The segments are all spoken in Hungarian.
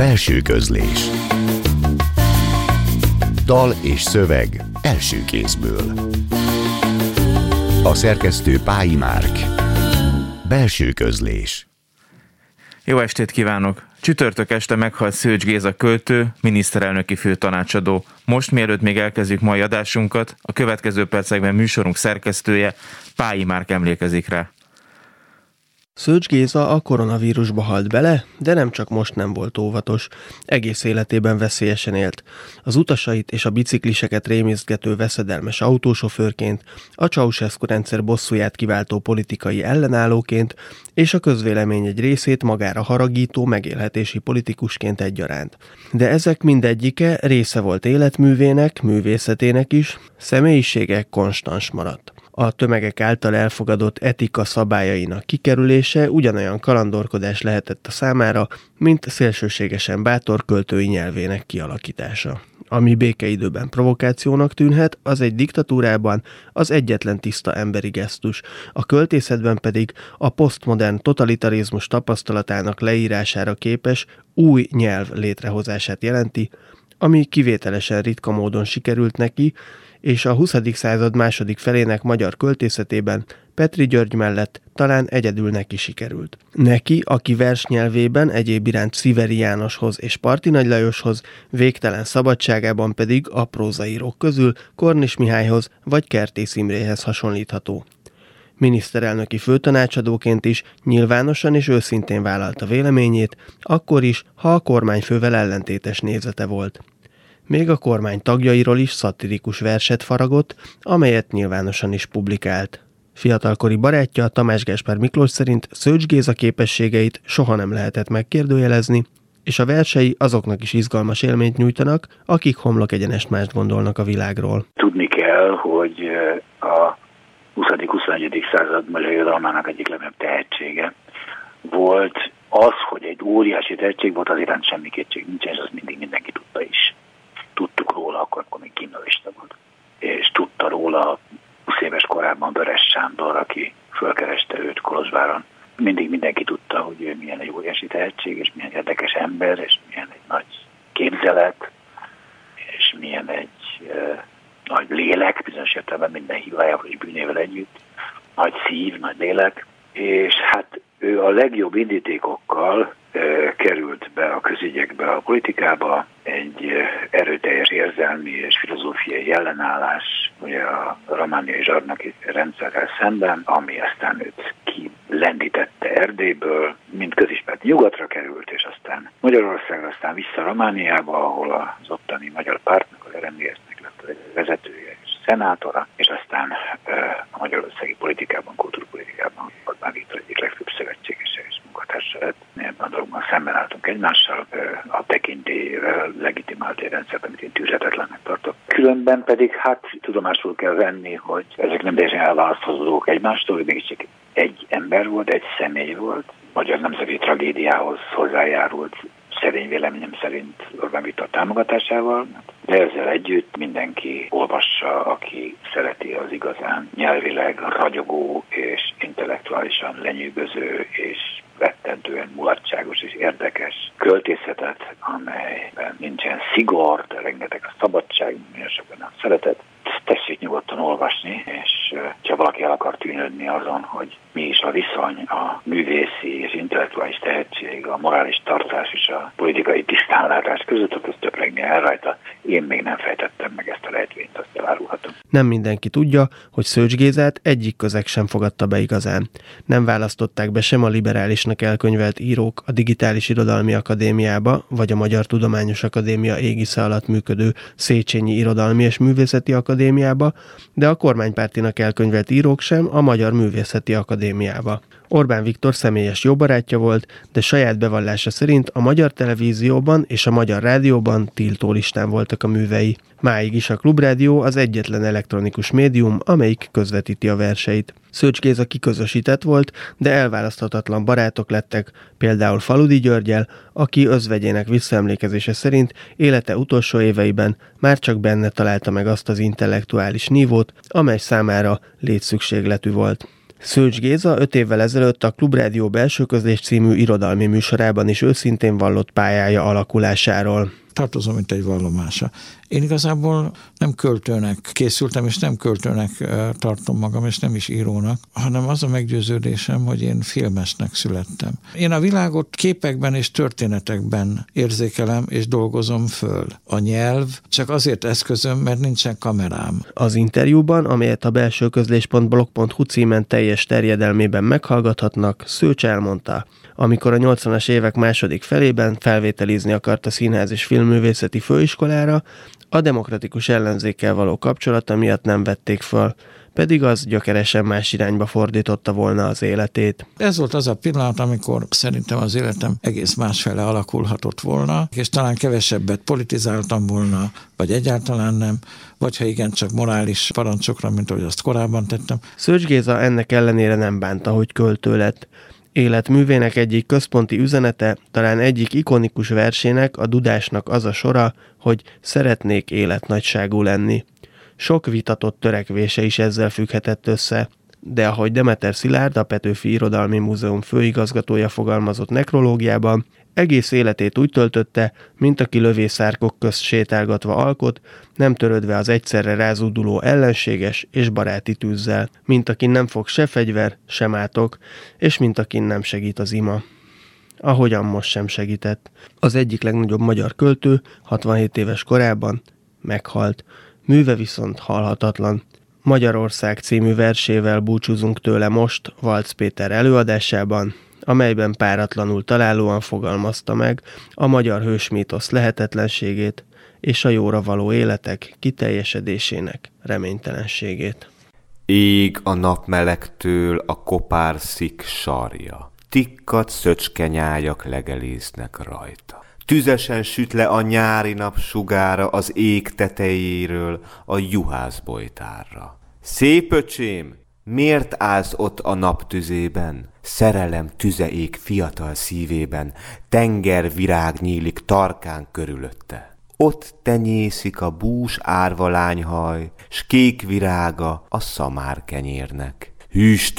Belső közlés Dal és szöveg első kézből A szerkesztő Pályi Márk Belső közlés Jó estét kívánok! Csütörtök este meghalt Szőcs Géza költő, miniszterelnöki főtanácsadó. Most mielőtt még elkezdjük mai adásunkat, a következő percekben műsorunk szerkesztője Pályi Márk emlékezik rá. Szőcs Géza a koronavírusba halt bele, de nem csak most nem volt óvatos. Egész életében veszélyesen élt. Az utasait és a bicikliseket rémisztgető veszedelmes autósofőrként, a Ceausescu rendszer bosszúját kiváltó politikai ellenállóként, és a közvélemény egy részét magára haragító megélhetési politikusként egyaránt. De ezek mindegyike része volt életművének, művészetének is, személyisége konstans maradt a tömegek által elfogadott etika szabályainak kikerülése ugyanolyan kalandorkodás lehetett a számára, mint szélsőségesen bátor költői nyelvének kialakítása. Ami békeidőben provokációnak tűnhet, az egy diktatúrában az egyetlen tiszta emberi gesztus, a költészetben pedig a posztmodern totalitarizmus tapasztalatának leírására képes új nyelv létrehozását jelenti, ami kivételesen ritka módon sikerült neki, és a 20. század második felének magyar költészetében Petri György mellett talán egyedül neki sikerült. Neki, aki versnyelvében egyéb iránt Sziveri Jánoshoz és Parti Nagy Lajoshoz, végtelen szabadságában pedig a prózaírók közül Kornis Mihályhoz vagy Kertész Imréhez hasonlítható. Miniszterelnöki főtanácsadóként is nyilvánosan és őszintén vállalta véleményét, akkor is, ha a kormányfővel ellentétes nézete volt. Még a kormány tagjairól is szatirikus verset faragott, amelyet nyilvánosan is publikált. Fiatalkori barátja Tamás Gáspár Miklós szerint Szőcs Géza képességeit soha nem lehetett megkérdőjelezni, és a versei azoknak is izgalmas élményt nyújtanak, akik homlok egyenest mást gondolnak a világról. Tudni kell, hogy a 20.-21. század magyar irodalmának egyik legnagyobb tehetsége volt az, hogy egy óriási tehetség volt, az iránt semmi kétség nincs, és az mindig mindenki tudta is tudtuk róla, akkor, akkor még kriminalista volt. És tudta róla 20 éves korában Böres Sándor, aki fölkereste őt Kolozsváron. Mindig mindenki tudta, hogy ő milyen egy óriási tehetség, és milyen érdekes ember, és milyen egy nagy képzelet, és milyen egy uh, nagy lélek, bizonyos értelemben minden hibájával és bűnével együtt, nagy szív, nagy lélek, és hát ő a legjobb indítékokkal került be a közügyekbe, a politikába, egy erőteljes érzelmi és filozófiai ellenállás ugye a romániai zsarnoki rendszerrel szemben, ami aztán őt kilendítette Erdélyből, mint közismert nyugatra került, és aztán Magyarországra, aztán vissza Romániába, ahol az ottani magyar pártnak, az RMDS-nek lett a vezetője és szenátora, és aztán a magyarországi politikában, kultúrpolitikában Orbán Viktor egyik legfőbb szövetségese és munkatársa lett. Ebben a dologban szemben álltunk egymással, a tekintélyével legitimált egy rendszert, amit én tűzhetetlennek tartok. Különben pedig hát tudomásul kell venni, hogy ezek nem teljesen elválasztható dolgok egymástól, mégiscsak egy ember volt, egy személy volt, magyar nemzeti tragédiához hozzájárult szerény véleményem szerint Orbán Viktor támogatásával, de ezzel együtt mindenki olvassa, aki szereti az igazán nyelvileg ragyogó és intellektuálisan lenyűgöző és rettentően és érdekes költészetet, amelyben nincsen szigor, de rengeteg a szabadság, nagyon sokan nem szeretet. Tessék nyugodtan olvasni, és ha valaki el akar tűnődni azon, hogy mi is a viszony a művészi és intellektuális tehetség, a morális tartás és a politikai tisztánlátás között, akkor többregni el rajta. Én még nem fejtettem meg ezt a lehetvényt, azt elárulhatom. Nem mindenki tudja, hogy Szőcs Gézát egyik közeg sem fogadta be igazán. Nem választották be sem a liberálisnak elkönyvelt írók a Digitális Irodalmi Akadémiába, vagy a Magyar Tudományos Akadémia égisze alatt működő Széchenyi Irodalmi és Művészeti Akadémiába, de a kormánypártinak elkönyvelt írók sem a Magyar Művészeti Akadémiába. Orbán Viktor személyes jó barátja volt, de saját bevallása szerint a magyar televízióban és a magyar rádióban tiltó listán voltak a művei. Máig is a Klubrádió az egyetlen elektronikus médium, amelyik közvetíti a verseit. Szőcs Géza kiközösített volt, de elválaszthatatlan barátok lettek, például Faludi Györgyel, aki özvegyének visszaemlékezése szerint élete utolsó éveiben már csak benne találta meg azt az intellektuális nívót, amely számára létszükségletű volt. Szőcs Géza öt évvel ezelőtt a Klubrádió belső közlés című irodalmi műsorában is őszintén vallott pályája alakulásáról tartozom, mint egy vallomása. Én igazából nem költőnek készültem, és nem költőnek tartom magam, és nem is írónak, hanem az a meggyőződésem, hogy én filmesnek születtem. Én a világot képekben és történetekben érzékelem és dolgozom föl. A nyelv csak azért eszközöm, mert nincsen kamerám. Az interjúban, amelyet a belső közlés.blog.hu címen teljes terjedelmében meghallgathatnak, Szőcs elmondta, amikor a 80-as évek második felében felvételizni akart a Színház és Filmművészeti Főiskolára, a demokratikus ellenzékkel való kapcsolata miatt nem vették föl, pedig az gyökeresen más irányba fordította volna az életét. Ez volt az a pillanat, amikor szerintem az életem egész másfele alakulhatott volna, és talán kevesebbet politizáltam volna, vagy egyáltalán nem, vagy ha igen, csak morális parancsokra, mint ahogy azt korábban tettem. Szőcs Géza ennek ellenére nem bánta, hogy költő lett. Életművének egyik központi üzenete, talán egyik ikonikus versének, a Dudásnak az a sora, hogy szeretnék életnagyságú lenni. Sok vitatott törekvése is ezzel függhetett össze, de ahogy Demeter Szilárd, a Petőfi Irodalmi Múzeum főigazgatója fogalmazott nekrológiában, egész életét úgy töltötte, mint aki lövészárkok közt sétálgatva alkot, nem törődve az egyszerre rázúduló ellenséges és baráti tűzzel, mint akin nem fog se fegyver, sem átok, és mint akin nem segít az ima. Ahogyan most sem segített. Az egyik legnagyobb magyar költő 67 éves korában meghalt, műve viszont halhatatlan. Magyarország című versével búcsúzunk tőle most, Valc Péter előadásában, amelyben páratlanul találóan fogalmazta meg a magyar hősmítosz lehetetlenségét és a jóra való életek kiteljesedésének reménytelenségét. Ég a napmelegtől a kopár szik sarja, tikkat szöcskenyájak legelésznek rajta. Tüzesen süt le a nyári nap sugára az ég tetejéről a juhászbolytárra. Szép öcsém, miért állsz ott a naptüzében? Szerelem tüzeék fiatal szívében, tenger virág nyílik tarkán körülötte. Ott tenyészik a bús árvalányhaj, s kék virága a szamár kenyérnek. Hűs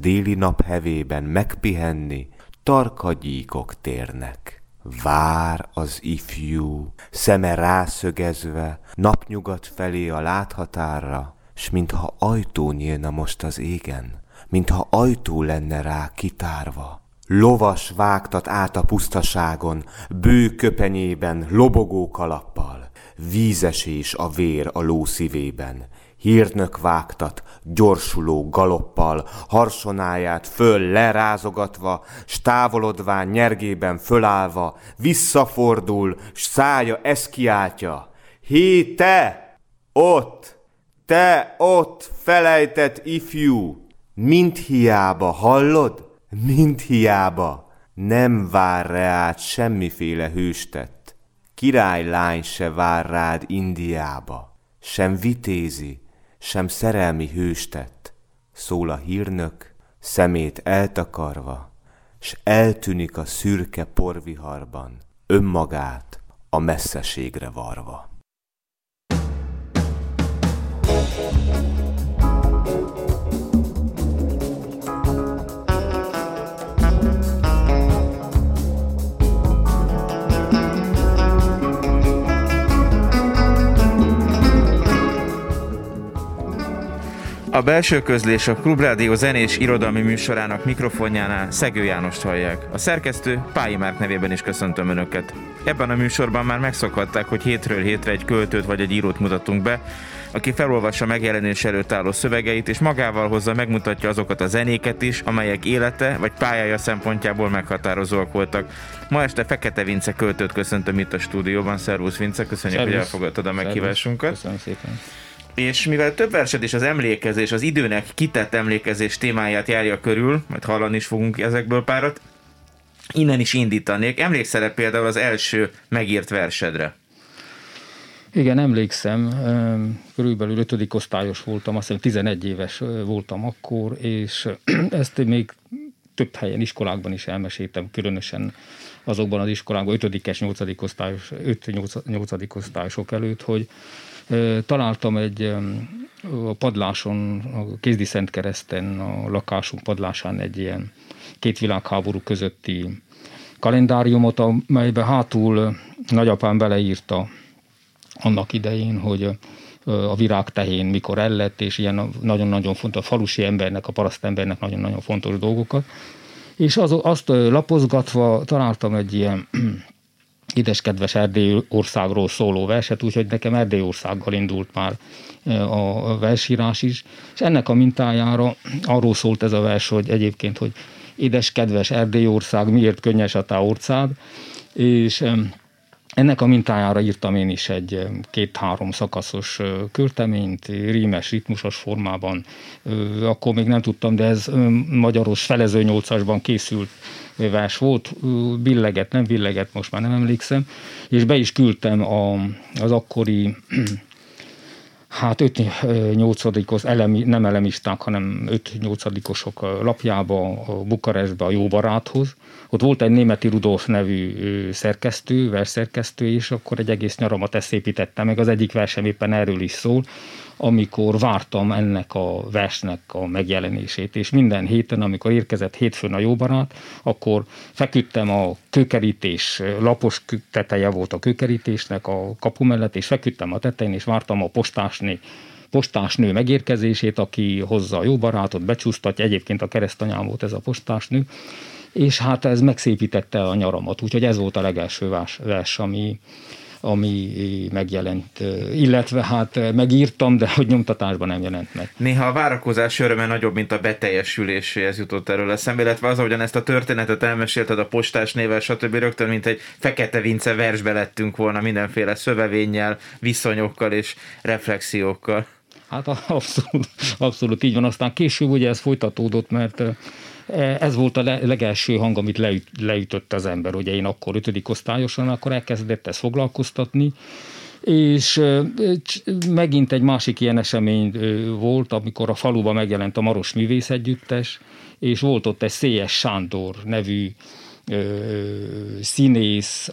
déli nap hevében megpihenni, tarkagyíkok térnek. Vár az ifjú, szeme rászögezve, napnyugat felé a láthatárra, s mintha ajtó nyílna most az égen, mintha ajtó lenne rá kitárva. Lovas vágtat át a pusztaságon, bő köpenyében, lobogó kalappal. Vízesés a vér a ló szívében, hírnök vágtat, gyorsuló galoppal, harsonáját föl lerázogatva, s távolodván nyergében fölállva, visszafordul, s szája ezt kiáltja. Hé, te! Ott! Te ott felejtett ifjú! Mind hiába, hallod? Mind hiába. Nem vár reád semmiféle hőstett. Királylány se vár rád Indiába. Sem vitézi, sem szerelmi hőstett. Szól a hírnök, szemét eltakarva, s eltűnik a szürke porviharban, önmagát a messzeségre varva. A belső közlés a Klubrádió zenés irodalmi műsorának mikrofonjánál Szegő Jánost hallják. A szerkesztő Pályi Márk nevében is köszöntöm Önöket. Ebben a műsorban már megszokhatták, hogy hétről hétre egy költőt vagy egy írót mutatunk be, aki felolvassa megjelenés előtt álló szövegeit, és magával hozza megmutatja azokat a zenéket is, amelyek élete vagy pályája szempontjából meghatározóak voltak. Ma este Fekete Vince költőt köszöntöm itt a stúdióban. Szervusz Vince, köszönjük, Szervusz. hogy elfogadtad a meghívásunkat. Köszönöm szépen. És mivel több versed is az emlékezés, az időnek kitett emlékezés témáját járja körül, majd hallani is fogunk ezekből párat, innen is indítanék. Emlékszel például az első megírt versedre? Igen, emlékszem, körülbelül 5. osztályos voltam, azt hiszem 11 éves voltam akkor, és ezt még több helyen iskolákban is elmeséltem, különösen azokban az iskolákban, 5-es, 8. osztályos, 5-8. osztályosok előtt, hogy találtam egy a padláson, a Kézdi Szent Kereszten, a lakásunk padlásán egy ilyen két világháború közötti kalendáriumot, amelybe hátul nagyapám beleírta annak idején, hogy a virág tehén mikor ellett, és ilyen nagyon-nagyon fontos, a falusi embernek, a paraszt embernek nagyon-nagyon fontos dolgokat. És az, azt lapozgatva találtam egy ilyen édeskedves Erdély országról szóló verset, úgyhogy nekem Erdély országgal indult már a versírás is, és ennek a mintájára arról szólt ez a vers, hogy egyébként, hogy édeskedves Erdély ország, miért könnyes a tá ország, és ennek a mintájára írtam én is egy két-három szakaszos költeményt, rímes, ritmusos formában. Akkor még nem tudtam, de ez magyaros felező nyolcasban készült vers volt, billeget, nem billeget, most már nem emlékszem, és be is küldtem az akkori hát 5-8-os, elemi, nem elemisták, hanem 5-8-osok lapjába, a Bukarestbe, a jó baráthoz. Ott volt egy németi Rudolf nevű szerkesztő, versszerkesztő, és akkor egy egész nyaramat ezt építettem, meg az egyik versem éppen erről is szól, amikor vártam ennek a versnek a megjelenését, és minden héten, amikor érkezett hétfőn a jóbarát, akkor feküdtem a kőkerítés, lapos teteje volt a kőkerítésnek a kapu mellett, és feküdtem a tetején, és vártam a postásné postásnő megérkezését, aki hozza a jó barátot, becsúsztatja, egyébként a keresztanyám volt ez a postásnő, és hát ez megszépítette a nyaramat, úgyhogy ez volt a legelső vers, vers ami, ami megjelent, illetve hát megírtam, de hogy nyomtatásban nem jelent meg. Néha a várakozás öröme nagyobb, mint a beteljesüléséhez jutott erről eszembe, illetve az, ahogyan ezt a történetet elmesélted a postás nével, stb. rögtön, mint egy fekete vince versbe lettünk volna mindenféle szövevénnyel, viszonyokkal és reflexiókkal. Hát abszolút, abszolút így van. Aztán később ugye ez folytatódott, mert ez volt a legelső hang, amit leüt, leütött az ember. Ugye én akkor ötödik osztályosan, akkor elkezdett ezt foglalkoztatni, és megint egy másik ilyen esemény volt, amikor a faluban megjelent a Maros Művész Együttes, és volt ott egy Széjes Sándor nevű színész,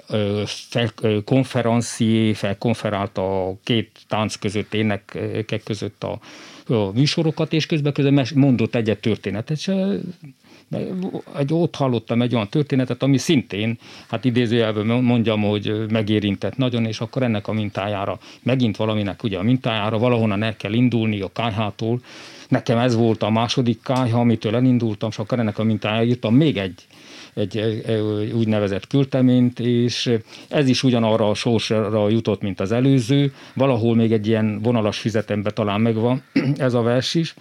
konferencié, felkonferált a két tánc között, énekek között a, a műsorokat, és közben közben mondott egyet történetet, és egy, ott hallottam egy olyan történetet, ami szintén, hát idézőjelben mondjam, hogy megérintett nagyon, és akkor ennek a mintájára, megint valaminek ugye a mintájára valahonnan el kell indulni a kájhától. Nekem ez volt a második kájha, amitől elindultam, és akkor ennek a mintájára írtam még egy egy, úgynevezett küldteményt, és ez is ugyanarra a sorsra jutott, mint az előző. Valahol még egy ilyen vonalas füzetembe talán megvan ez a vers is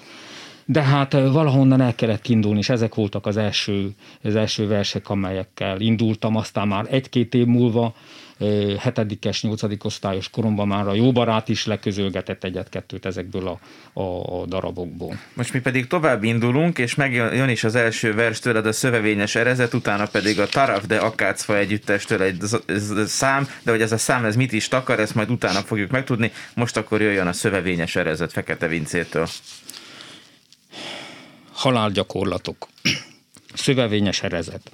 de hát valahonnan el kellett indulni, és ezek voltak az első, az első versek, amelyekkel indultam, aztán már egy-két év múlva hetedikes, nyolcadik osztályos koromban már a jó barát is leközölgetett egyet-kettőt ezekből a, a, a darabokból. Most mi pedig tovább indulunk, és megjön is az első vers tőled a szövevényes erezet, utána pedig a Taraf de Akácfa együttestől egy szám, de hogy ez a szám ez mit is takar, ezt majd utána fogjuk megtudni. Most akkor jöjjön a szövevényes erezet Fekete Vincétől halálgyakorlatok, szövevényes erezet.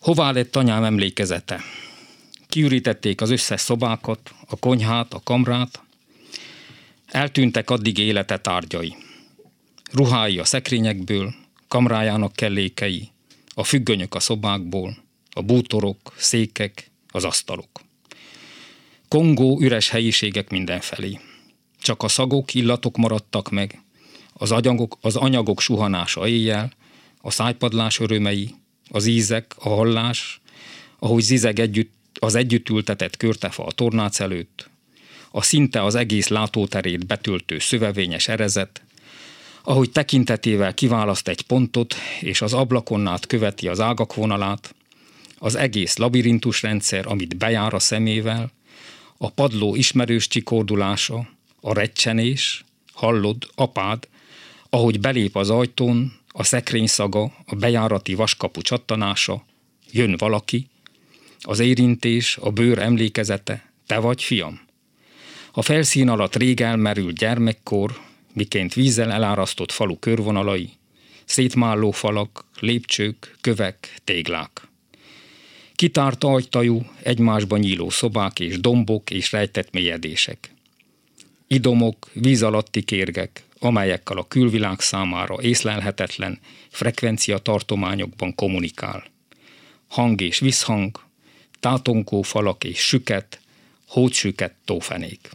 Hová lett anyám emlékezete? Kiürítették az összes szobákat, a konyhát, a kamrát, eltűntek addig élete tárgyai. Ruhái a szekrényekből, kamrájának kellékei, a függönyök a szobákból, a bútorok, székek, az asztalok. Kongó üres helyiségek mindenfelé. Csak a szagok, illatok maradtak meg, az, agyagok, az anyagok suhanása éjjel, a szájpadlás örömei, az ízek, a hallás, ahogy zizeg együtt, az együtt ültetett körtefa a tornác előtt, a szinte az egész látóterét betöltő szövevényes erezet, ahogy tekintetével kiválaszt egy pontot, és az ablakon követi az ágak vonalát, az egész labirintusrendszer, amit bejár a szemével, a padló ismerős csikordulása, a recsenés, hallod, apád, ahogy belép az ajtón, a szekrény szaga, a bejárati vaskapu csattanása, jön valaki, az érintés, a bőr emlékezete, te vagy fiam. A felszín alatt rég elmerült gyermekkor, miként vízzel elárasztott falu körvonalai, szétmálló falak, lépcsők, kövek, téglák. Kitárt ajtajú, egymásba nyíló szobák és dombok és rejtett mélyedések. Idomok, víz alatti kérgek, amelyekkel a külvilág számára észlelhetetlen frekvencia tartományokban kommunikál. Hang és visszhang, tátonkó falak és süket, hótsüket tófenék.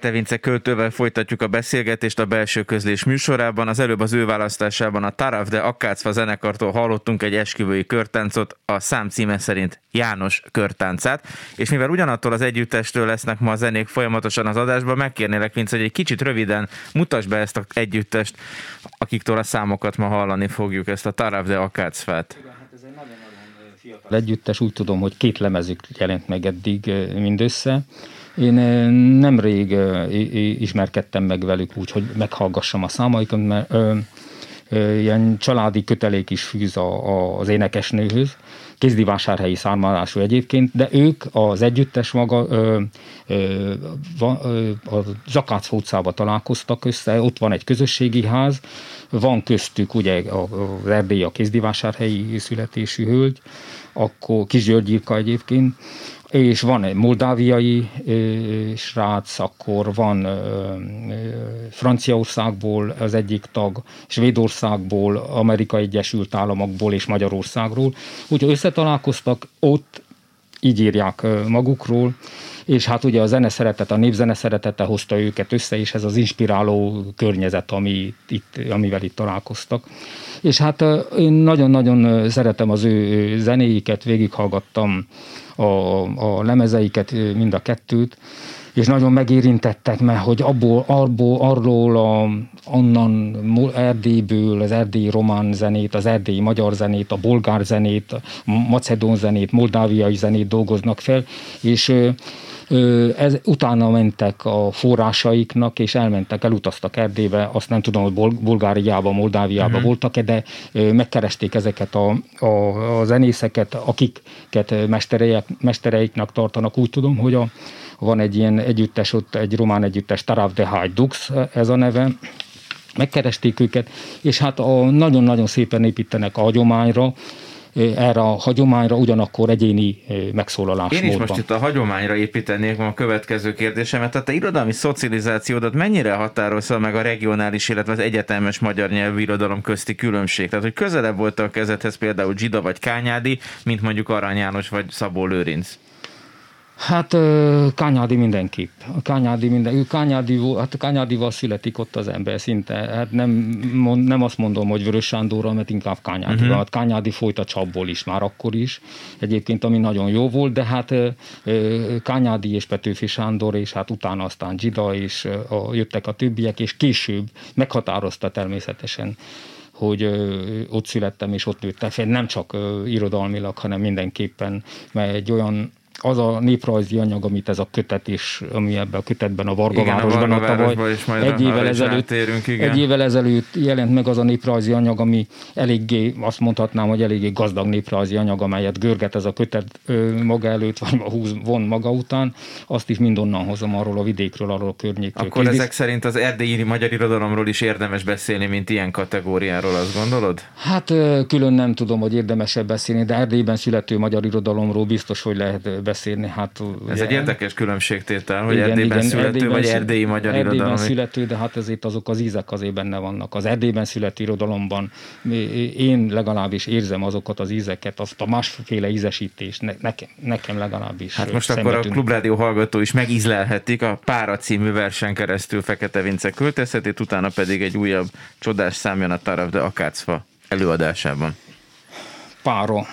Fekete Vince költővel folytatjuk a beszélgetést a belső közlés műsorában. Az előbb az ő választásában a Tarav de Akkácfa zenekartól hallottunk egy esküvői körtáncot, a szám címe szerint János körtáncát, és mivel ugyanattól az együttestől lesznek ma a zenék folyamatosan az adásban, megkérnélek Vince, hogy egy kicsit röviden mutasd be ezt az együttest, akiktől a számokat ma hallani fogjuk, ezt a Tarav de Akkácfát. Együttes úgy tudom, hogy két lemezük jelent meg eddig mindössze, én nemrég ismerkedtem meg velük úgy, hogy meghallgassam a számaikat, mert ilyen családi kötelék is fűz a, a, az énekesnőhöz, kézdivásárhelyi származású egyébként, de ők az együttes maga a Zakác utcába találkoztak össze, ott van egy közösségi ház, van köztük ugye az Erdély a kézdivásárhelyi születésű hölgy, akkor Kis György Irka egyébként, és van egy moldáviai srác, akkor van Franciaországból az egyik tag, Svédországból, Amerika Egyesült Államokból és Magyarországról. Úgyhogy összetalálkoztak, ott így írják magukról, és hát ugye a zene szeretet, a népzene szeretete hozta őket össze, és ez az inspiráló környezet, ami itt, amivel itt találkoztak. És hát én nagyon-nagyon szeretem az ő zenéiket, végighallgattam a, a lemezeiket, mind a kettőt, és nagyon megérintettek, mert hogy abból, abból arról a, onnan Erdélyből az erdélyi román zenét, az erdélyi magyar zenét, a bolgár zenét, a macedón zenét, moldáviai zenét dolgoznak fel, és ez, utána mentek a forrásaiknak, és elmentek, elutaztak Erdélybe, azt nem tudom, hogy Bulgáriába, Moldáviába uh-huh. voltak-e, de megkeresték ezeket a, a, a zenészeket, akiket mestereik, mestereiknek tartanak. Úgy tudom, hogy a, van egy ilyen együttes, ott egy román együttes, Tarav de Dux, ez a neve, megkeresték őket, és hát nagyon-nagyon szépen építenek a hagyományra, erre a hagyományra, ugyanakkor egyéni megszólalás Én is most itt a hagyományra építenék a következő kérdésemet. Tehát a irodalmi szocializációdat mennyire határozza meg a regionális, illetve az egyetemes magyar nyelvű irodalom közti különbség? Tehát, hogy közelebb volt a kezethez például Gida vagy Kányádi, mint mondjuk Arany János vagy Szabó Lőrinc? Hát Kányádi mindenképp. Kányádi minden, ő Kányádi, hát Kányádival születik ott az ember szinte. Hát nem, nem azt mondom, hogy Vörös Sándorral, mert inkább Kányádi. Uh-huh. Hát Kányádi folyt a csapból is, már akkor is. Egyébként, ami nagyon jó volt, de hát Kányádi és Petőfi Sándor, és hát utána aztán Gida, és a, jöttek a többiek, és később meghatározta természetesen hogy ott születtem és ott nőttem fel, nem csak irodalmilag, hanem mindenképpen, mert egy olyan az a néprajzi anyag, amit ez a kötet is, ami ebben a kötetben a Varga igen, a tavaly, egy évvel, ezelőtt, igen. egy évvel ezelőtt jelent meg az a néprajzi anyag, ami eléggé, azt mondhatnám, hogy eléggé gazdag néprajzi anyag, amelyet görget ez a kötet maga előtt, vagy húz, von maga után, azt is mindonnan hozom arról a vidékről, arról a környékről. Akkor Kérdés. ezek szerint az erdélyi magyar irodalomról is érdemes beszélni, mint ilyen kategóriáról, azt gondolod? Hát külön nem tudom, hogy érdemesebb beszélni, de Erdélyben születő magyar irodalomról biztos, hogy lehet beszélni. Hát, Ez egy érdekes különbségtétel, hogy igen, Erdélyben igen, születő, Erdélyben vagy erdélyi magyar Erdélyben irodalom. születő, de hát ezért azok az ízek azért benne vannak. Az Erdélyben születő irodalomban én legalábbis érzem azokat az ízeket, azt a másféle ízesítést, ne, nekem, nekem legalábbis. Hát most akkor a Klubrádió hallgató is megízlelhetik a Pára című versen keresztül Fekete Vince költészetét, utána pedig egy újabb csodás szám jön a Tarav de Akácfa előadásában. Pára.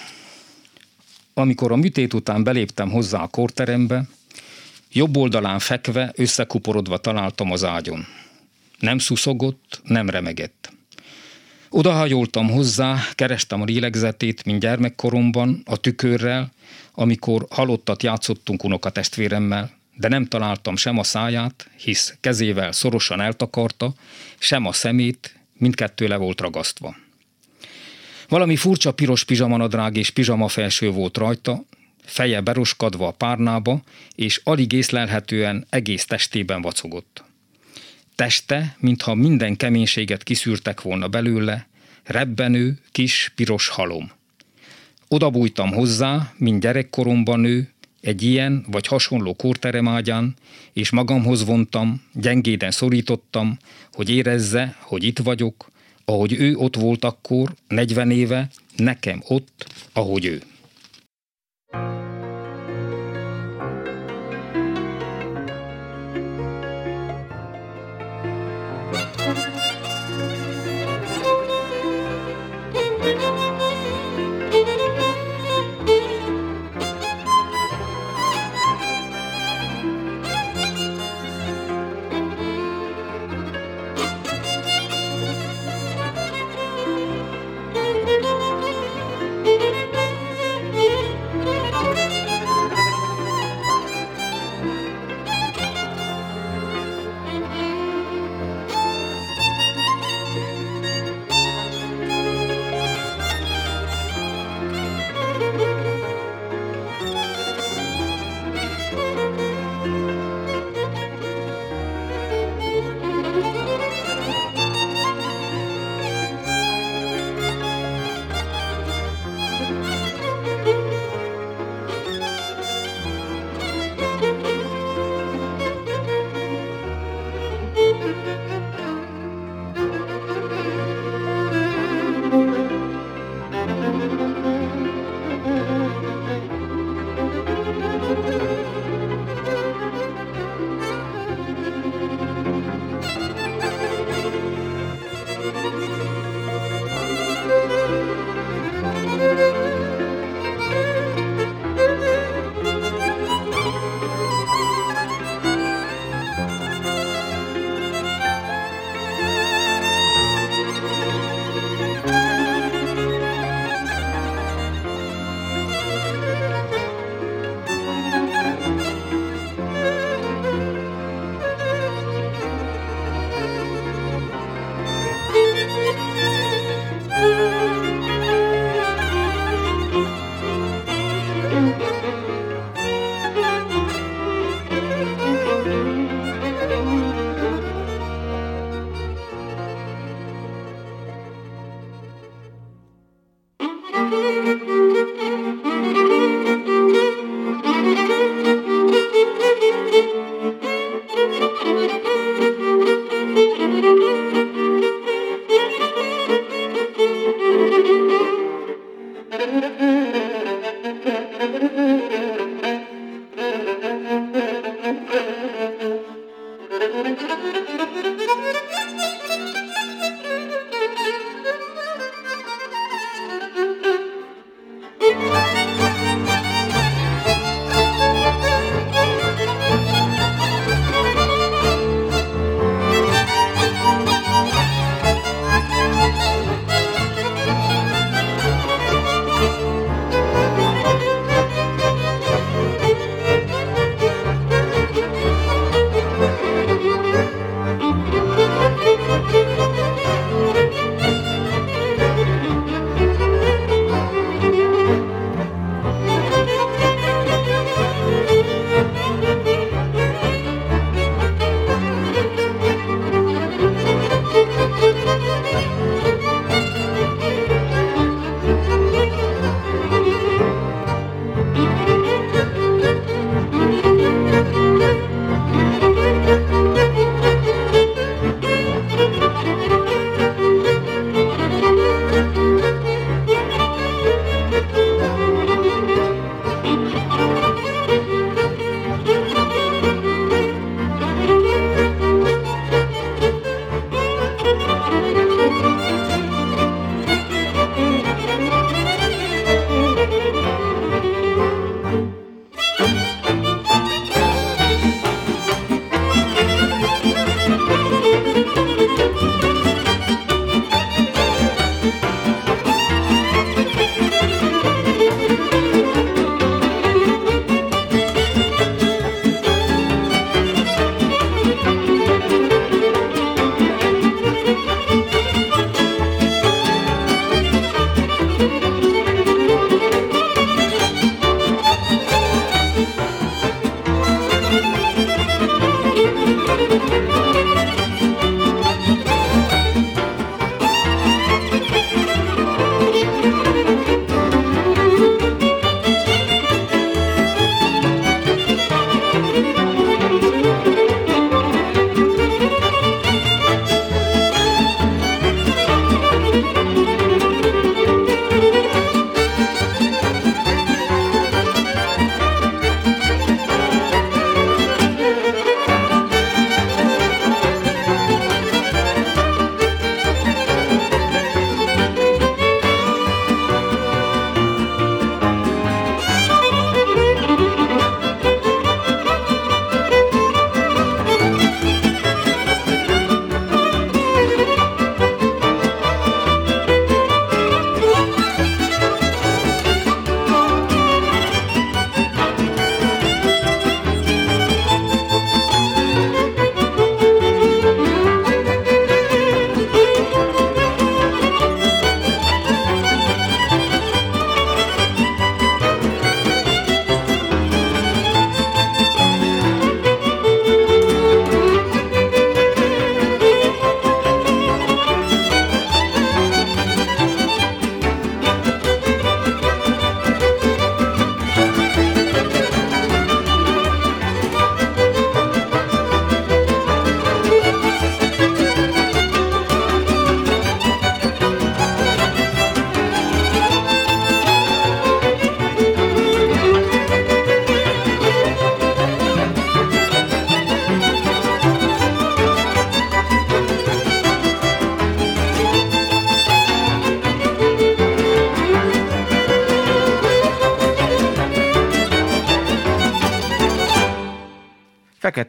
Amikor a műtét után beléptem hozzá a korterembe, jobb oldalán fekve, összekuporodva találtam az ágyon. Nem szuszogott, nem remegett. Odahajoltam hozzá, kerestem a lélegzetét, mint gyermekkoromban, a tükörrel, amikor halottat játszottunk unokatestvéremmel, de nem találtam sem a száját, hisz kezével szorosan eltakarta, sem a szemét, mindkettő le volt ragasztva. Valami furcsa piros pizsamanadrág és pizsamafelső volt rajta, feje beroskadva a párnába, és alig észlelhetően egész testében vacogott. Teste, mintha minden keménységet kiszűrtek volna belőle, rebbenő, kis, piros halom. Oda bújtam hozzá, mint gyerekkoromban nő, egy ilyen vagy hasonló kórteremágyán, és magamhoz vontam, gyengéden szorítottam, hogy érezze, hogy itt vagyok, ahogy ő ott volt akkor, 40 éve, nekem ott, ahogy ő.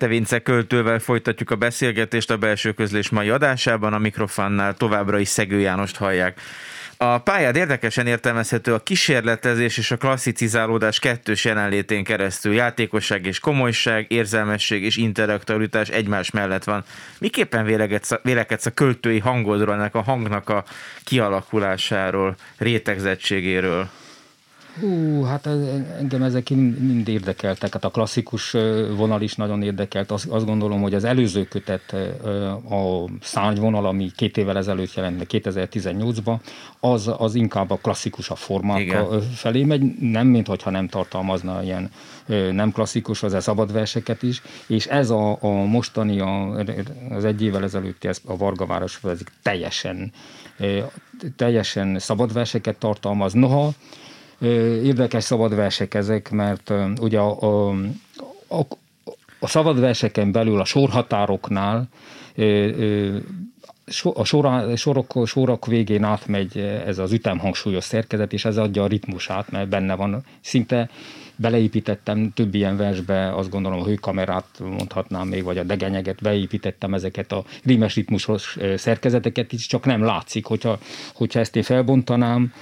Vince költővel folytatjuk a beszélgetést a belső közlés mai adásában, a mikrofonnál továbbra is Szegő Jánost hallják. A pályád érdekesen értelmezhető a kísérletezés és a klasszicizálódás kettős jelenlétén keresztül. Játékosság és komolyság, érzelmesség és intellektualitás egymás mellett van. Miképpen vélekedsz a költői hangodról, ennek a hangnak a kialakulásáról, rétegzettségéről? Hú, hát engem ezek mind érdekeltek. Hát a klasszikus vonal is nagyon érdekelt. Azt, azt gondolom, hogy az előző kötet, a szárnyvonal, ami két évvel ezelőtt jelent meg 2018-ban, az, az inkább a klasszikus a formák Igen. felé megy, nem mintha nem tartalmazna ilyen nem klasszikus, az a szabad verseket is, és ez a, a mostani, a, az egy évvel ezelőtti, ez a Vargaváros, ez teljesen, teljesen szabad verseket tartalmaz. Noha Érdekes szabad versek ezek, mert ugye a, a, a szabad verseken belül a sorhatároknál a sorok, sorok, sorok végén átmegy ez az ütemhangsúlyos szerkezet, és ez adja a ritmusát, mert benne van szinte beleépítettem több ilyen versbe, azt gondolom a hőkamerát mondhatnám még, vagy a degenyeget, beépítettem ezeket a rímes ritmusos szerkezeteket is, csak nem látszik, hogyha, hogyha ezt én felbontanám,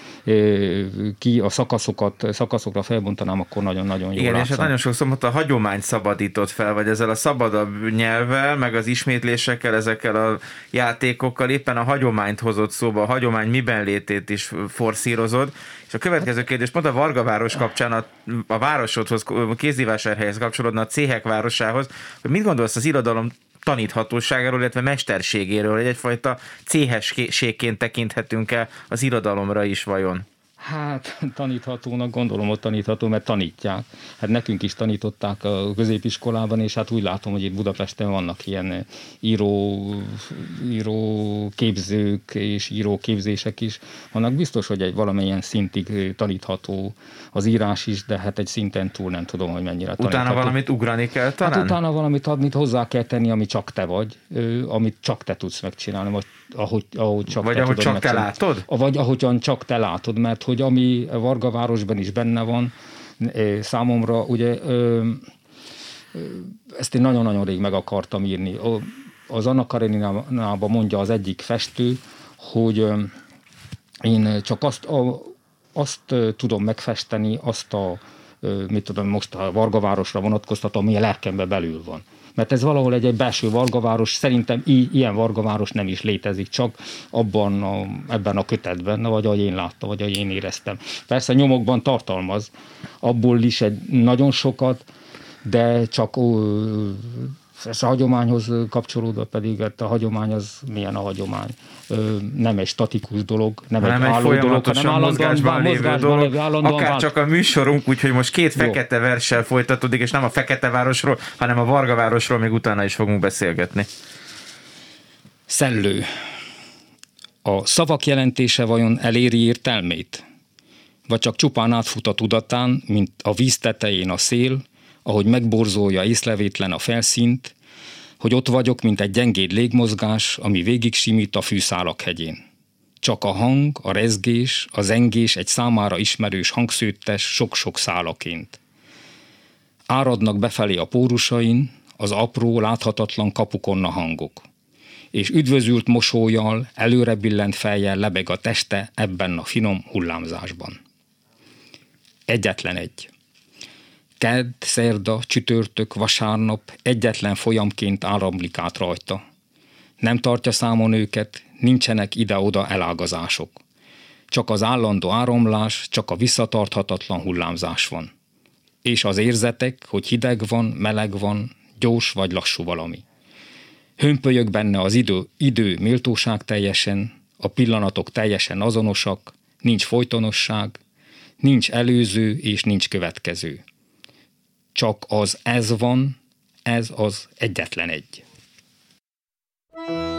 ki a szakaszokat, szakaszokra felbontanám, akkor nagyon-nagyon jó Igen, látszom. és hát nagyon sokszor mondta, a hagyományt szabadított fel, vagy ezzel a szabadabb nyelvvel, meg az ismétlésekkel, ezekkel a játékokkal éppen a hagyományt hozott szóba, a hagyomány miben létét is forszírozod, és a következő kérdés pont a Vargaváros kapcsán a, a városodhoz, kézivásárhelyhez kapcsolódna a céhek városához, hogy mit gondolsz az irodalom taníthatóságáról, illetve mesterségéről, hogy egyfajta céhességként tekinthetünk el az irodalomra is vajon? Hát taníthatónak gondolom, hogy tanítható, mert tanítják. Hát nekünk is tanították a középiskolában, és hát úgy látom, hogy itt Budapesten vannak ilyen író, író képzők és író képzések is. Vannak biztos, hogy egy valamilyen szintig tanítható az írás is, de hát egy szinten túl nem tudom, hogy mennyire tanítható. Utána valamit ugrani kell talán? Hát utána valamit, amit hozzá kell tenni, ami csak te vagy, amit csak te tudsz megcsinálni, vagy ahogy, ahogy csak vagy te ahogy tudod csak te látod? Vagy ahogyan csak te látod, mert hogy ami Vargavárosban is benne van, számomra ugye ezt én nagyon-nagyon rég meg akartam írni. Az Anna Kareninában mondja az egyik festő, hogy én csak azt, a, azt tudom megfesteni, azt a, mit tudom, most a Vargavárosra vonatkoztatom, ami a lelkembe belül van mert ez valahol egy, egy belső vargaváros, szerintem i- ilyen vargaváros nem is létezik, csak abban a, ebben a kötetben, vagy ahogy én láttam, vagy ahogy én éreztem. Persze nyomokban tartalmaz, abból is egy nagyon sokat, de csak ó, ez a hagyományhoz kapcsolódva pedig hát a hagyomány az milyen a hagyomány. Nem egy statikus dolog, nem hanem egy, egy álló dolog, hanem mozgásban lévő mozgásban dolog, állandóan akár vált- csak a műsorunk, úgyhogy most két Jó. fekete verssel folytatódik, és nem a Fekete Városról, hanem a Varga Városról még utána is fogunk beszélgetni. Szellő. A szavak jelentése vajon eléri értelmét? Vagy csak csupán átfut a tudatán, mint a víz tetején a szél, ahogy megborzolja észlevétlen a felszínt, hogy ott vagyok, mint egy gyengéd légmozgás, ami végig simít a fűszálak hegyén. Csak a hang, a rezgés, a zengés egy számára ismerős hangszőttes sok-sok szálaként. Áradnak befelé a pórusain, az apró, láthatatlan kapukon a hangok. És üdvözült mosolyjal, előre billent fejjel lebeg a teste ebben a finom hullámzásban. Egyetlen egy. Kedd, szerda, csütörtök, vasárnap egyetlen folyamként áramlik át rajta. Nem tartja számon őket, nincsenek ide-oda elágazások. Csak az állandó áramlás, csak a visszatarthatatlan hullámzás van. És az érzetek, hogy hideg van, meleg van, gyors vagy lassú valami. Hömpölyög benne az idő, idő méltóság teljesen, a pillanatok teljesen azonosak, nincs folytonosság, nincs előző és nincs következő. Csak az ez van, ez az egyetlen egy. Bate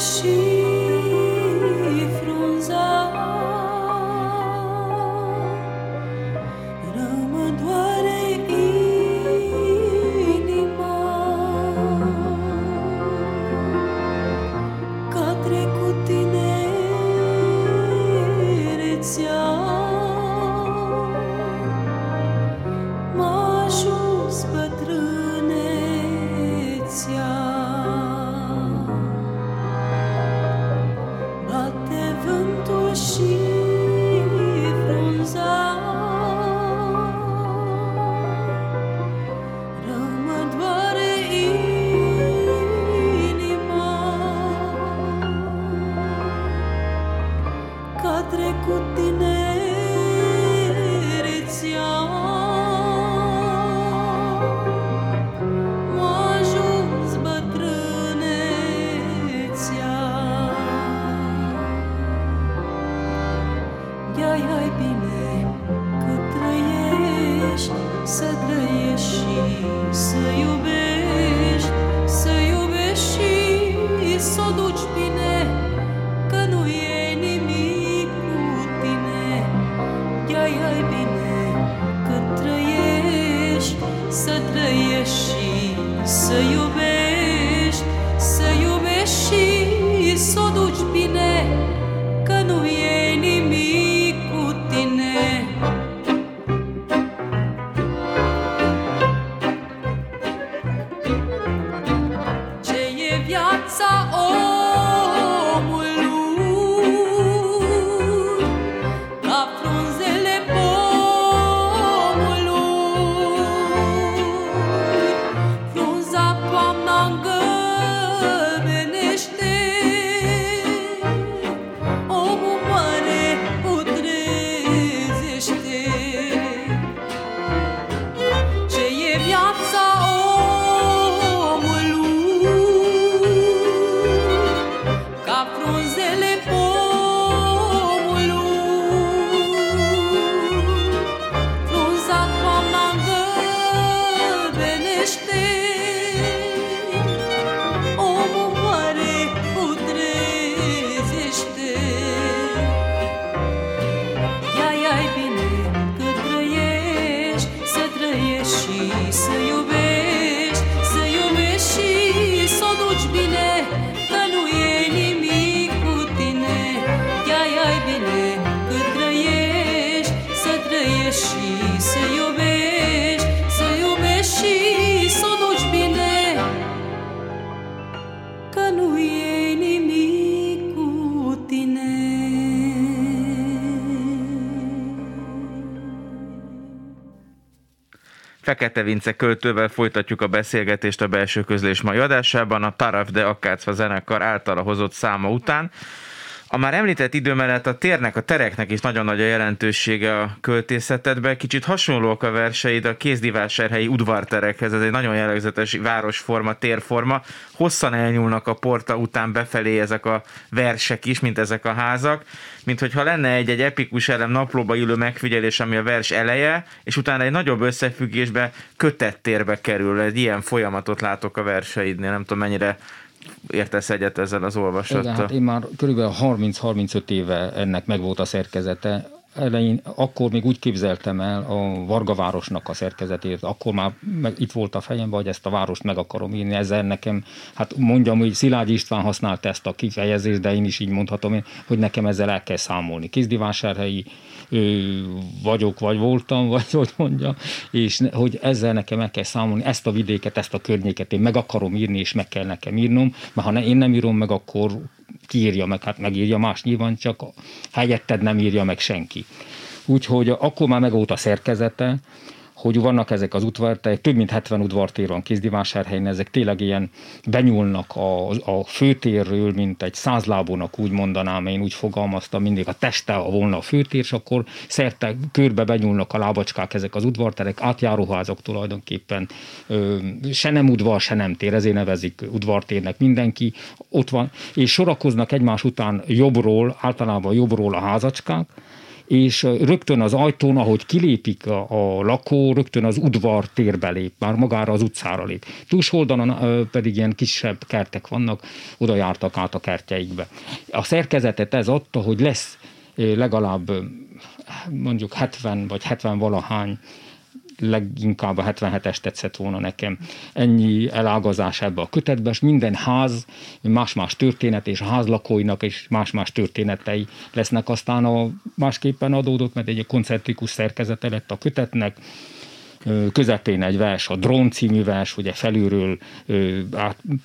心 Fekete Vince költővel folytatjuk a beszélgetést a belső közlés mai adásában, a Taraf de Akácfa zenekar általa hozott száma után. A már említett idő mellett a térnek, a tereknek is nagyon nagy a jelentősége a költészetedben. Kicsit hasonlóak a verseid a kézdivásárhelyi udvarterekhez, ez egy nagyon jellegzetes városforma, térforma. Hosszan elnyúlnak a porta után befelé ezek a versek is, mint ezek a házak, mint hogyha lenne egy-egy epikus elem naplóba ülő megfigyelés, ami a vers eleje, és utána egy nagyobb összefüggésbe kötett térbe kerül. Egy ilyen folyamatot látok a verseidnél, nem tudom mennyire értesz egyet ezzel az olvasattal? Igen, hát én már körülbelül 30-35 éve ennek megvolt a szerkezete. Elején, akkor még úgy képzeltem el a Varga városnak a szerkezetét, akkor már meg itt volt a fejemben, hogy ezt a várost meg akarom írni. Ezzel nekem, hát mondjam, hogy Szilágyi István használta ezt a kifejezést, de én is így mondhatom, hogy nekem ezzel el kell számolni. Kézdivásárhelyi vagyok, vagy voltam, vagy hogy mondja, és hogy ezzel nekem el kell számolni, ezt a vidéket, ezt a környéket én meg akarom írni, és meg kell nekem írnom, mert ha én nem írom meg, akkor kiírja meg, hát megírja más nyilván, csak helyetted nem írja meg senki. Úgyhogy akkor már meg volt a szerkezete, hogy vannak ezek az udvartájak, több mint 70 udvartér van Kézdivásárhelyen, ezek tényleg ilyen benyúlnak a, a főtérről, mint egy százlábónak úgy mondanám, én úgy fogalmaztam, mindig a teste a volna a főtér, és akkor szerte körbe benyúlnak a lábacskák ezek az udvarterek, átjáróházak tulajdonképpen, ö, se nem udvar, se nem tér, ezért nevezik udvartérnek mindenki, ott van, és sorakoznak egymás után jobbról, általában jobbról a házacskák, és rögtön az ajtón, ahogy kilépik a, a lakó, rögtön az udvar térbe lép, már magára az utcára lép. Túlsoldalon pedig ilyen kisebb kertek vannak, oda jártak át a kertjeikbe. A szerkezetet ez adta, hogy lesz legalább mondjuk 70 vagy 70 valahány leginkább a 77-es tetszett volna nekem. Ennyi elágazás ebbe a kötetbe, és minden ház más-más történet, és a házlakóinak is más-más történetei lesznek. Aztán a másképpen adódott, mert egy koncentrikus szerkezete lett a kötetnek, közepén egy vers, a Drón című vers, ugye felülről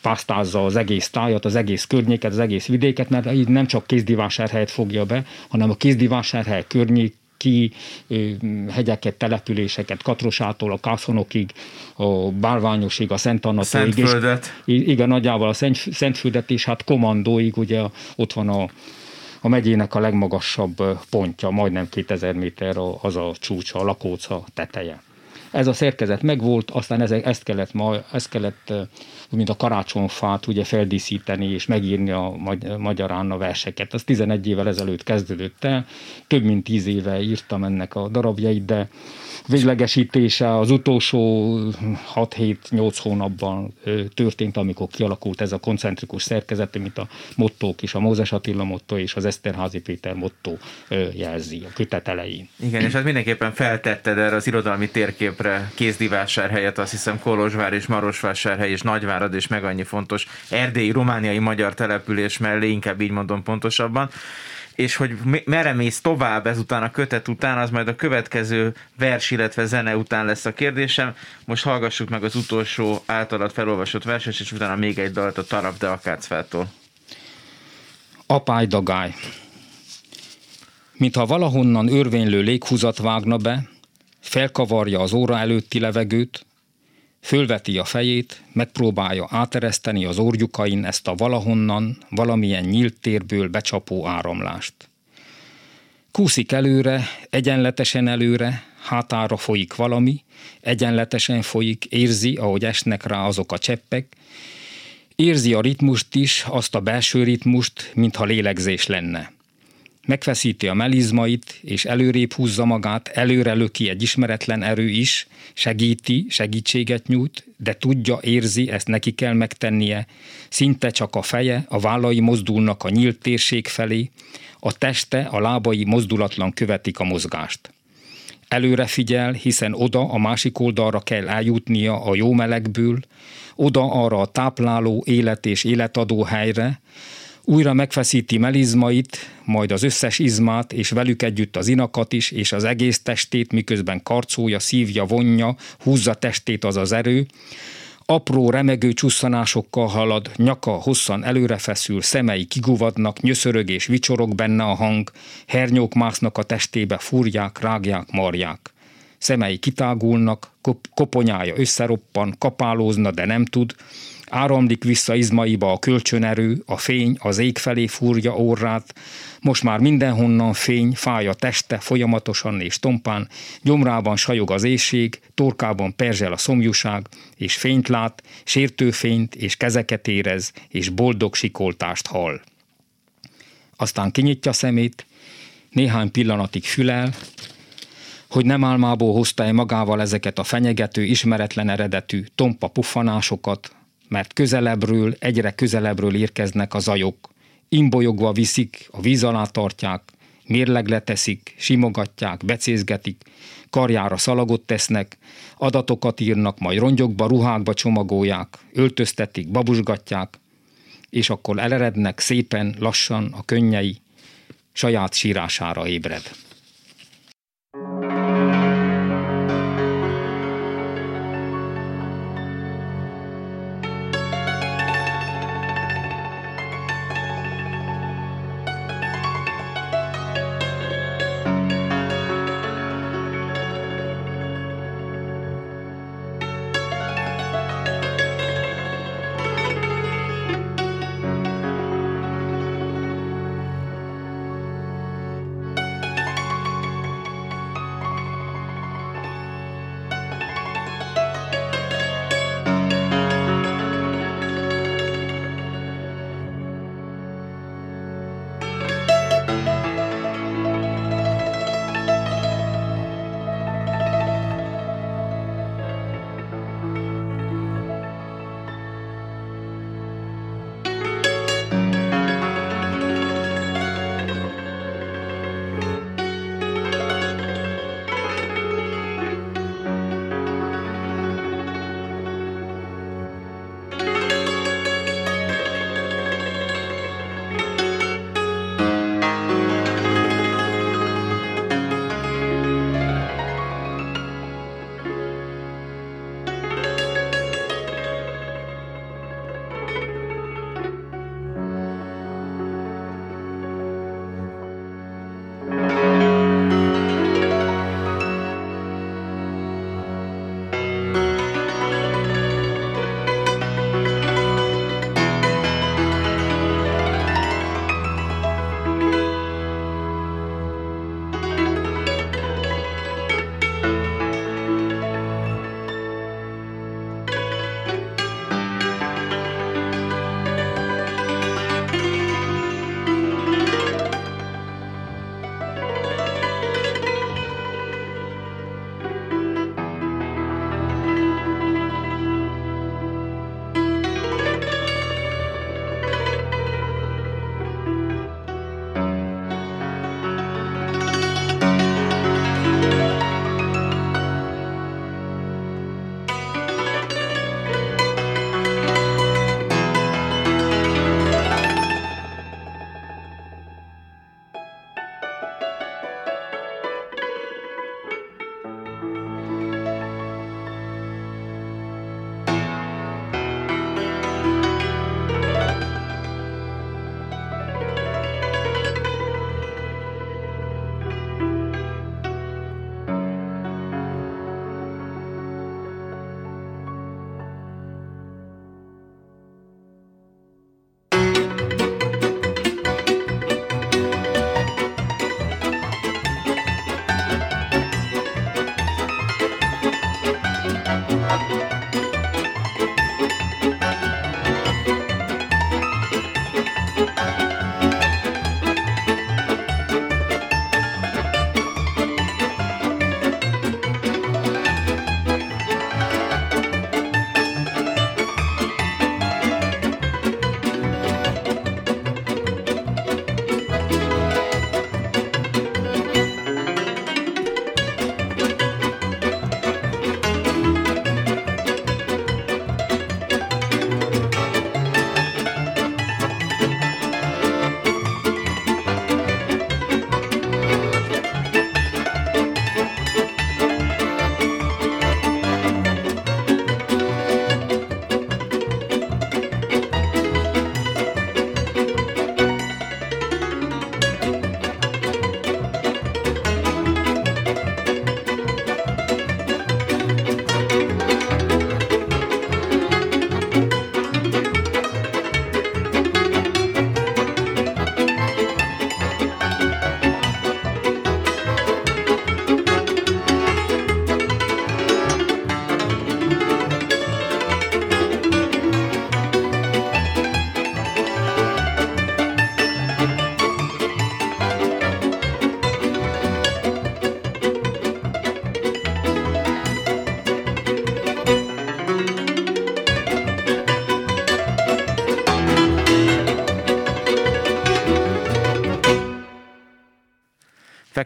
pásztázza az egész tájat, az egész környéket, az egész vidéket, mert így nem csak kézdivásárhelyet fogja be, hanem a kézdivásárhely környék ki hegyeket, településeket, Katrosától a Kászonokig, a Bálványosig, a Szent Annatóig. Szentföldet. És, igen, nagyjából a Szent, Szentföldet, és hát Komandóig, ugye ott van a, a megyének a legmagasabb pontja, majdnem 2000 méter az a csúcsa, a lakóca teteje. Ez a szerkezet megvolt, aztán ezek, ezt kellett, ma, ezt kellett mint a karácsonyfát ugye feldíszíteni és megírni a magyarán a verseket. Az 11 évvel ezelőtt kezdődött el, több mint 10 éve írtam ennek a darabjait, de véglegesítése az utolsó 6-7-8 hónapban történt, amikor kialakult ez a koncentrikus szerkezet, mint a mottók is, a Mózes Attila motto és az Eszterházi Péter motto jelzi a kötet elején. Igen, és hát mindenképpen feltetted erre az irodalmi térképre helyet, azt hiszem Kolozsvár és Marosvásárhely és Nagyvárad és meg annyi fontos erdélyi, romániai magyar település mellé, inkább így mondom pontosabban és hogy merre mész tovább ezután a kötet után, az majd a következő vers, illetve zene után lesz a kérdésem. Most hallgassuk meg az utolsó általad felolvasott verset, és utána még egy dalt a Tarap de Akácfától. Apály dagály. Mintha valahonnan örvénylő léghúzat vágna be, felkavarja az óra előtti levegőt, fölveti a fejét, megpróbálja átereszteni az orjukain ezt a valahonnan, valamilyen nyílt térből becsapó áramlást. Kúszik előre, egyenletesen előre, hátára folyik valami, egyenletesen folyik, érzi, ahogy esnek rá azok a cseppek, érzi a ritmust is, azt a belső ritmust, mintha lélegzés lenne megfeszíti a melizmait, és előrébb húzza magát, előre löki egy ismeretlen erő is, segíti, segítséget nyújt, de tudja, érzi, ezt neki kell megtennie. Szinte csak a feje, a vállai mozdulnak a nyílt térség felé, a teste, a lábai mozdulatlan követik a mozgást. Előre figyel, hiszen oda, a másik oldalra kell eljutnia a jó melegből, oda arra a tápláló, élet és életadó helyre, újra megfeszíti melizmait, majd az összes izmát, és velük együtt az inakat is, és az egész testét, miközben karcolja, szívja, vonja, húzza testét az az erő, Apró, remegő csusszanásokkal halad, nyaka hosszan előre feszül, szemei kiguvadnak, nyöszörög és vicsorog benne a hang, hernyók másznak a testébe, fúrják, rágják, marják. Szemei kitágulnak, kop- koponyája összeroppan, kapálózna, de nem tud, áramlik vissza izmaiba a kölcsönerő, a fény az ég felé fúrja orrát, most már mindenhonnan fény, fáj a teste folyamatosan és tompán, gyomrában sajog az éjség, torkában perzsel a szomjúság, és fényt lát, sértőfényt, és kezeket érez, és boldog sikoltást hall. Aztán kinyitja szemét, néhány pillanatig fülel, hogy nem álmából hozta-e magával ezeket a fenyegető, ismeretlen eredetű tompa puffanásokat, mert közelebbről, egyre közelebbről érkeznek a zajok, imbolyogva viszik, a víz alá tartják, mérlegre teszik, simogatják, becézgetik, karjára szalagot tesznek, adatokat írnak, majd rongyokba, ruhákba csomagolják, öltöztetik, babusgatják, és akkor elerednek szépen, lassan a könnyei, saját sírására ébred.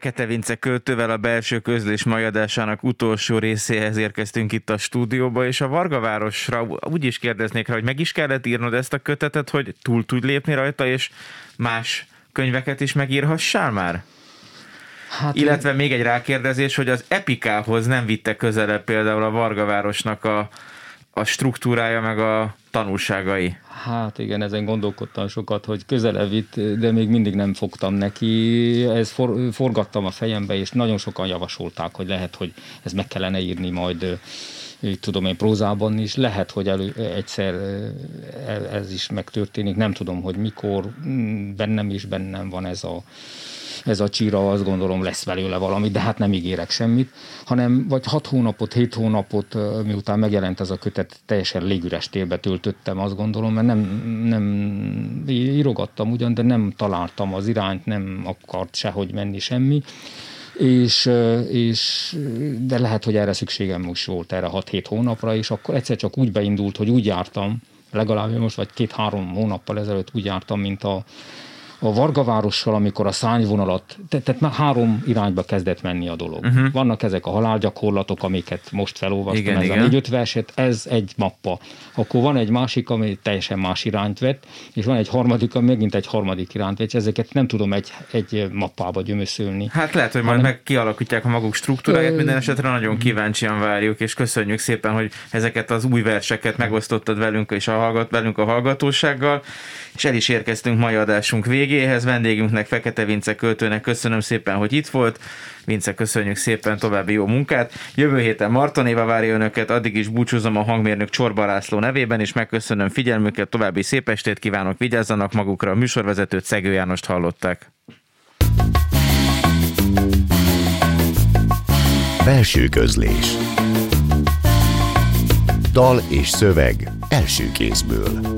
Fekete Vince költővel a belső közlés mai adásának utolsó részéhez érkeztünk itt a stúdióba, és a Vargavárosra úgy is kérdeznék rá, hogy meg is kellett írnod ezt a kötetet, hogy túl tudj lépni rajta, és más könyveket is megírhassál már? Hát Illetve én... még egy rákérdezés, hogy az epikához nem vitte közelebb például a Vargavárosnak a, a struktúrája, meg a tanulságai. Hát igen, ezen gondolkodtam sokat, hogy közelebb vitt, de még mindig nem fogtam neki. Ez for, forgattam a fejembe, és nagyon sokan javasolták, hogy lehet, hogy ez meg kellene írni majd tudom én prózában is, lehet, hogy elő, egyszer ez is megtörténik, nem tudom, hogy mikor, bennem is bennem van ez a ez a csíra, azt gondolom lesz belőle valami, de hát nem ígérek semmit, hanem vagy hat hónapot, hét hónapot, miután megjelent ez a kötet, teljesen légüres térbe töltöttem, azt gondolom, mert nem, nem írogattam ugyan, de nem találtam az irányt, nem akart sehogy menni semmi, és, és de lehet, hogy erre szükségem most volt, erre 6-7 hónapra, és akkor egyszer csak úgy beindult, hogy úgy jártam, legalább most vagy két-három hónappal ezelőtt úgy jártam, mint a a Vargavárossal, amikor a szányvonalat, tehát, tehát már három irányba kezdett menni a dolog. Uh-huh. Vannak ezek a halálgyakorlatok, amiket most felolvastam, igen, ez igen. a négy-öt verset, ez egy mappa. Akkor van egy másik, ami teljesen más irányt vett, és van egy harmadik, ami megint egy harmadik irányt vett, és ezeket nem tudom egy, egy mappába gyömöszölni. Hát lehet, hogy majd hanem... meg kialakítják a maguk struktúráját, minden esetre nagyon kíváncsian várjuk, és köszönjük szépen, hogy ezeket az új verseket megosztottad velünk és a hallgat, velünk a hallgatósággal, és el is érkeztünk mai adásunk végén végéhez. Vendégünknek, Fekete Vince költőnek köszönöm szépen, hogy itt volt. Vince, köszönjük szépen, további jó munkát. Jövő héten Marton Éva várja önöket, addig is búcsúzom a hangmérnök Csorba László nevében, és megköszönöm figyelmüket, további szép estét kívánok, vigyázzanak magukra, a műsorvezetőt Szegő Jánost hallották. Belső közlés Dal és szöveg első kézből